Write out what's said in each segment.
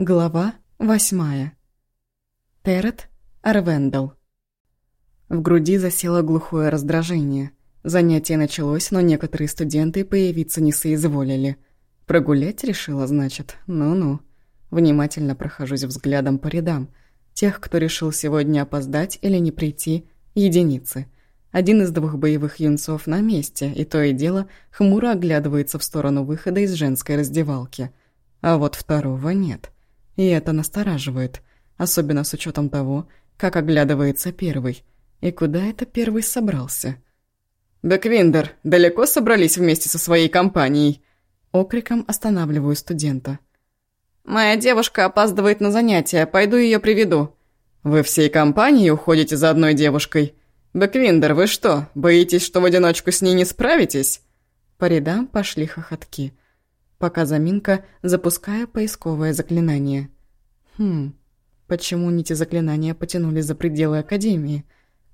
Глава восьмая. Терет Арвендел. В груди засело глухое раздражение. Занятие началось, но некоторые студенты появиться не соизволили. Прогулять решила, значит? Ну-ну. Внимательно прохожусь взглядом по рядам. Тех, кто решил сегодня опоздать или не прийти, единицы. Один из двух боевых юнцов на месте, и то и дело хмуро оглядывается в сторону выхода из женской раздевалки. А вот второго нет. — и это настораживает, особенно с учетом того, как оглядывается первый. И куда это первый собрался? «Беквиндер, далеко собрались вместе со своей компанией?» Окриком останавливаю студента. «Моя девушка опаздывает на занятия, пойду ее приведу». «Вы всей компанией уходите за одной девушкой?» «Беквиндер, вы что, боитесь, что в одиночку с ней не справитесь?» По рядам пошли хохотки пока заминка, запуская поисковое заклинание. Хм, почему нити заклинания потянули за пределы Академии?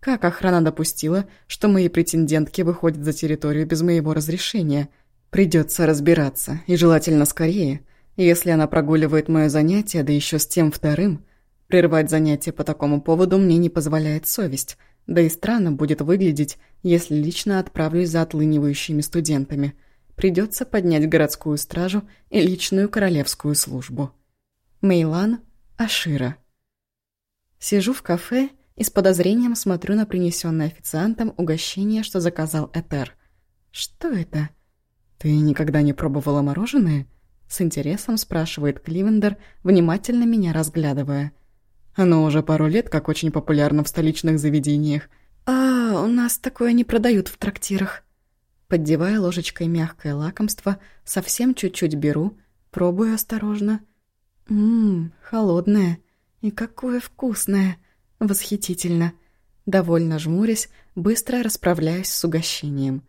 Как охрана допустила, что мои претендентки выходят за территорию без моего разрешения? Придется разбираться, и желательно скорее. Если она прогуливает мое занятие, да еще с тем вторым, прервать занятие по такому поводу мне не позволяет совесть, да и странно будет выглядеть, если лично отправлюсь за отлынивающими студентами – Придется поднять городскую стражу и личную королевскую службу. Мейлан Ашира. Сижу в кафе и с подозрением смотрю на принесенное официантом угощение, что заказал Этер. «Что это?» «Ты никогда не пробовала мороженое?» С интересом спрашивает Кливендер, внимательно меня разглядывая. Оно уже пару лет как очень популярно в столичных заведениях. «А, у нас такое не продают в трактирах», Поддевая ложечкой мягкое лакомство, совсем чуть-чуть беру, пробую осторожно. Ммм, холодное. И какое вкусное. Восхитительно. Довольно жмурясь, быстро расправляюсь с угощением.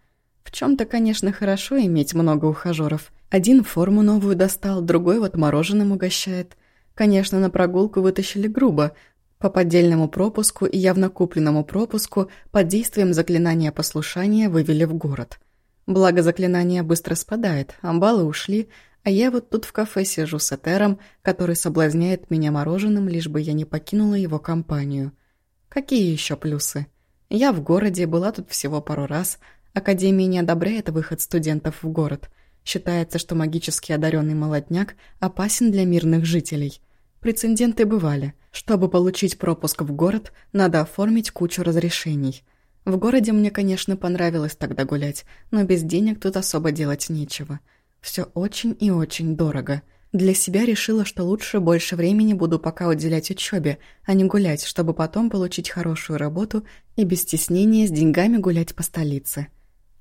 В чем то конечно, хорошо иметь много ухажеров. Один форму новую достал, другой вот мороженым угощает. Конечно, на прогулку вытащили грубо, по поддельному пропуску и явно купленному пропуску под действием заклинания послушания вывели в город. Благо заклинание быстро спадает, амбалы ушли, а я вот тут в кафе сижу с Этером, который соблазняет меня мороженым, лишь бы я не покинула его компанию. Какие еще плюсы? Я в городе, была тут всего пару раз. Академия не одобряет выход студентов в город. Считается, что магически одаренный молодняк опасен для мирных жителей. Прецеденты бывали. Чтобы получить пропуск в город, надо оформить кучу разрешений – в городе мне, конечно, понравилось тогда гулять, но без денег тут особо делать нечего. Все очень и очень дорого. Для себя решила, что лучше больше времени буду пока уделять учебе, а не гулять, чтобы потом получить хорошую работу и без стеснения с деньгами гулять по столице.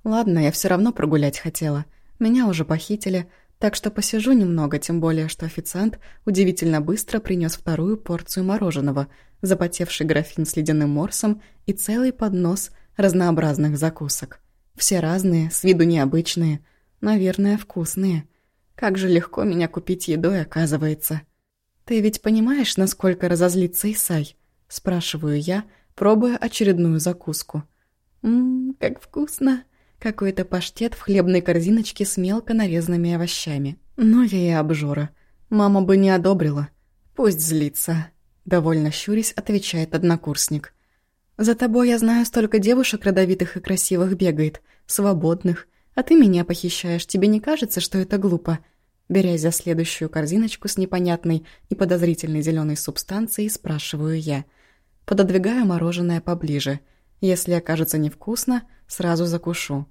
Ладно, я все равно прогулять хотела. Меня уже похитили, так что посижу немного, тем более, что официант удивительно быстро принес вторую порцию мороженого, запотевший графин с ледяным морсом и целый поднос разнообразных закусок. Все разные, с виду необычные, наверное, вкусные. Как же легко меня купить едой, оказывается. «Ты ведь понимаешь, насколько разозлится Исай?» – спрашиваю я, пробуя очередную закуску. «Ммм, как вкусно!» Какой-то паштет в хлебной корзиночке с мелко нарезанными овощами. Ну, я и обжора. Мама бы не одобрила. Пусть злится. Довольно щурясь, отвечает однокурсник. «За тобой я знаю столько девушек родовитых и красивых бегает, свободных. А ты меня похищаешь, тебе не кажется, что это глупо?» Берясь за следующую корзиночку с непонятной и подозрительной зеленой субстанцией, спрашиваю я. Пододвигаю мороженое поближе. Если окажется невкусно, сразу закушу.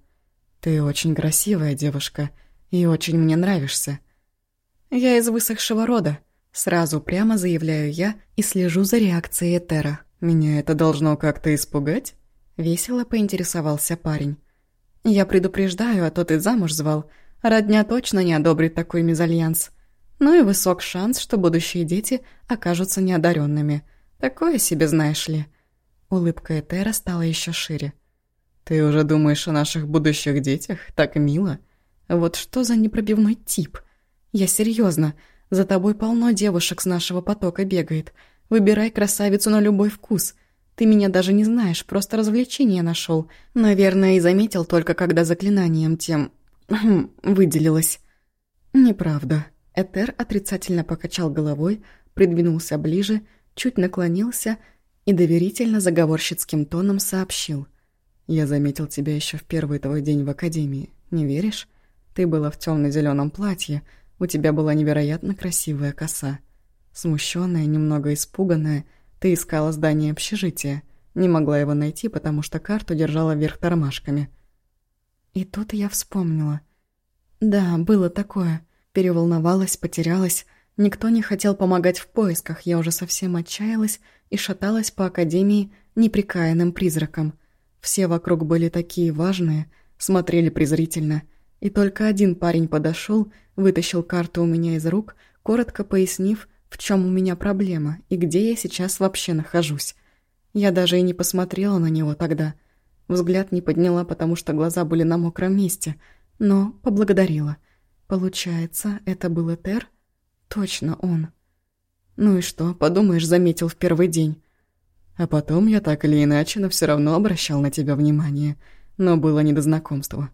«Ты очень красивая девушка и очень мне нравишься». «Я из высохшего рода», — сразу прямо заявляю я и слежу за реакцией Этера. «Меня это должно как-то испугать?» — весело поинтересовался парень. «Я предупреждаю, а то ты замуж звал. Родня точно не одобрит такой мезальянс. Ну и высок шанс, что будущие дети окажутся неодаренными. Такое себе знаешь ли». Улыбка Этера стала еще шире. «Ты уже думаешь о наших будущих детях? Так мило. Вот что за непробивной тип? Я серьезно. За тобой полно девушек с нашего потока бегает. Выбирай красавицу на любой вкус. Ты меня даже не знаешь, просто развлечение нашел. Наверное, и заметил только, когда заклинанием тем... выделилось». «Неправда», Этер отрицательно покачал головой, придвинулся ближе, чуть наклонился и доверительно заговорщицким тоном сообщил. «Я заметил тебя еще в первый твой день в академии. Не веришь? Ты была в темно зеленом платье, у тебя была невероятно красивая коса. Смущенная, немного испуганная, ты искала здание общежития. Не могла его найти, потому что карту держала вверх тормашками. И тут я вспомнила. Да, было такое. Переволновалась, потерялась. Никто не хотел помогать в поисках, я уже совсем отчаялась и шаталась по академии неприкаянным призраком. Все вокруг были такие важные, смотрели презрительно. И только один парень подошел, вытащил карту у меня из рук, коротко пояснив, в чем у меня проблема и где я сейчас вообще нахожусь. Я даже и не посмотрела на него тогда. Взгляд не подняла, потому что глаза были на мокром месте, но поблагодарила. Получается, это был Этер? Точно он. Ну и что, подумаешь, заметил в первый день. А потом я так или иначе, но все равно обращал на тебя внимание. Но было не до знакомства.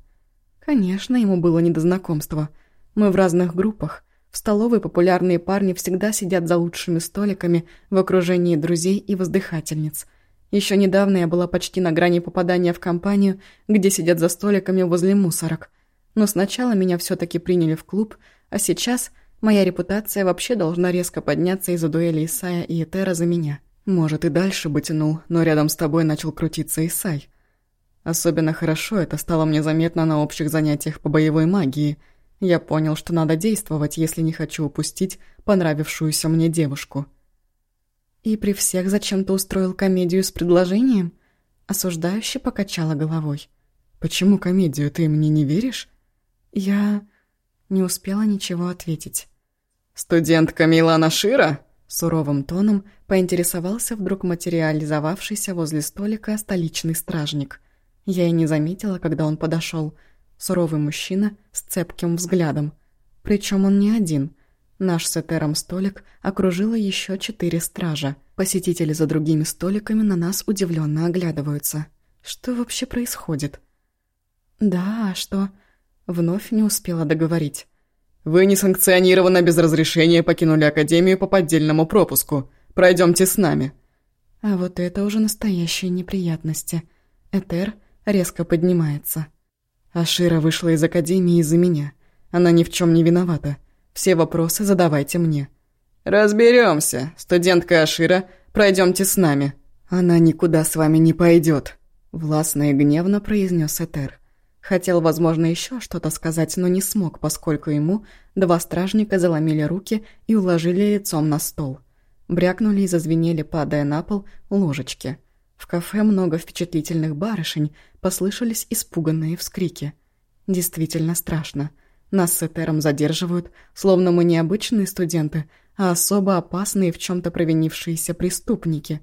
Конечно, ему было не до знакомства. Мы в разных группах. В столовой популярные парни всегда сидят за лучшими столиками в окружении друзей и воздыхательниц. Еще недавно я была почти на грани попадания в компанию, где сидят за столиками возле мусорок. Но сначала меня все таки приняли в клуб, а сейчас моя репутация вообще должна резко подняться из-за дуэли Исая и Этера за меня. Может, и дальше бы тянул, но рядом с тобой начал крутиться Исай. Особенно хорошо это стало мне заметно на общих занятиях по боевой магии – я понял, что надо действовать, если не хочу упустить понравившуюся мне девушку. «И при всех зачем-то устроил комедию с предложением?» Осуждающе покачала головой. «Почему комедию? Ты мне не веришь?» Я не успела ничего ответить. «Студентка Милана Шира?» Суровым тоном поинтересовался вдруг материализовавшийся возле столика столичный стражник. Я и не заметила, когда он подошел суровый мужчина с цепким взглядом. Причем он не один. Наш с Этером столик окружило еще четыре стража. Посетители за другими столиками на нас удивленно оглядываются. Что вообще происходит? Да, а что? Вновь не успела договорить. «Вы несанкционированно без разрешения покинули Академию по поддельному пропуску. Пройдемте с нами». А вот это уже настоящие неприятности. Этер резко поднимается. Ашира вышла из академии из-за меня. Она ни в чем не виновата. Все вопросы задавайте мне. Разберемся, студентка Ашира, пройдемте с нами. Она никуда с вами не пойдет. Властно и гневно произнес Этер. Хотел, возможно, еще что-то сказать, но не смог, поскольку ему два стражника заломили руки и уложили лицом на стол. Брякнули и зазвенели, падая на пол, ложечки – в кафе много впечатлительных барышень, послышались испуганные вскрики. Действительно страшно. Нас с Этером задерживают, словно мы не обычные студенты, а особо опасные в чем то провинившиеся преступники.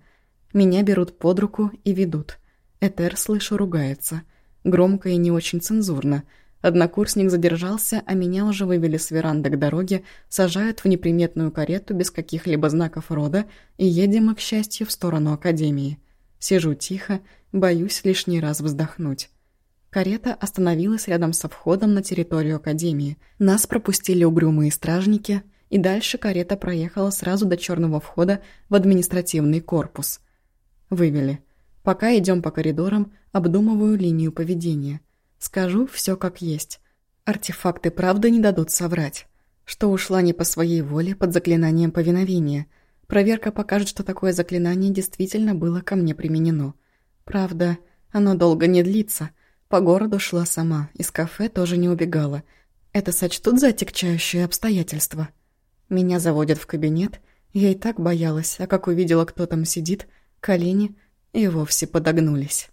Меня берут под руку и ведут. Этер, слышу, ругается. Громко и не очень цензурно. Однокурсник задержался, а меня уже вывели с веранды к дороге, сажают в неприметную карету без каких-либо знаков рода и едем к счастью, в сторону Академии. Сижу тихо, боюсь лишний раз вздохнуть. Карета остановилась рядом со входом на территорию Академии. Нас пропустили угрюмые стражники, и дальше карета проехала сразу до черного входа в административный корпус. Вывели. Пока идем по коридорам, обдумываю линию поведения. Скажу все как есть. Артефакты правда не дадут соврать. Что ушла не по своей воле под заклинанием повиновения – Проверка покажет, что такое заклинание действительно было ко мне применено. Правда, оно долго не длится. По городу шла сама, из кафе тоже не убегала. Это сочтут за отягчающие обстоятельства. Меня заводят в кабинет, я и так боялась, а как увидела, кто там сидит, колени и вовсе подогнулись.